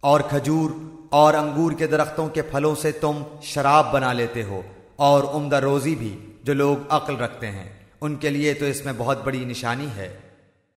اور کھجور اور انگور کے درختوں کے پھلوں سے تم شراب بنا لیتے ہو اور عمدہ روزی بھی جو لوگ عقل رکھتے ہیں۔ ان کے لیے تو اس میں بہت بڑی نشانی ہے۔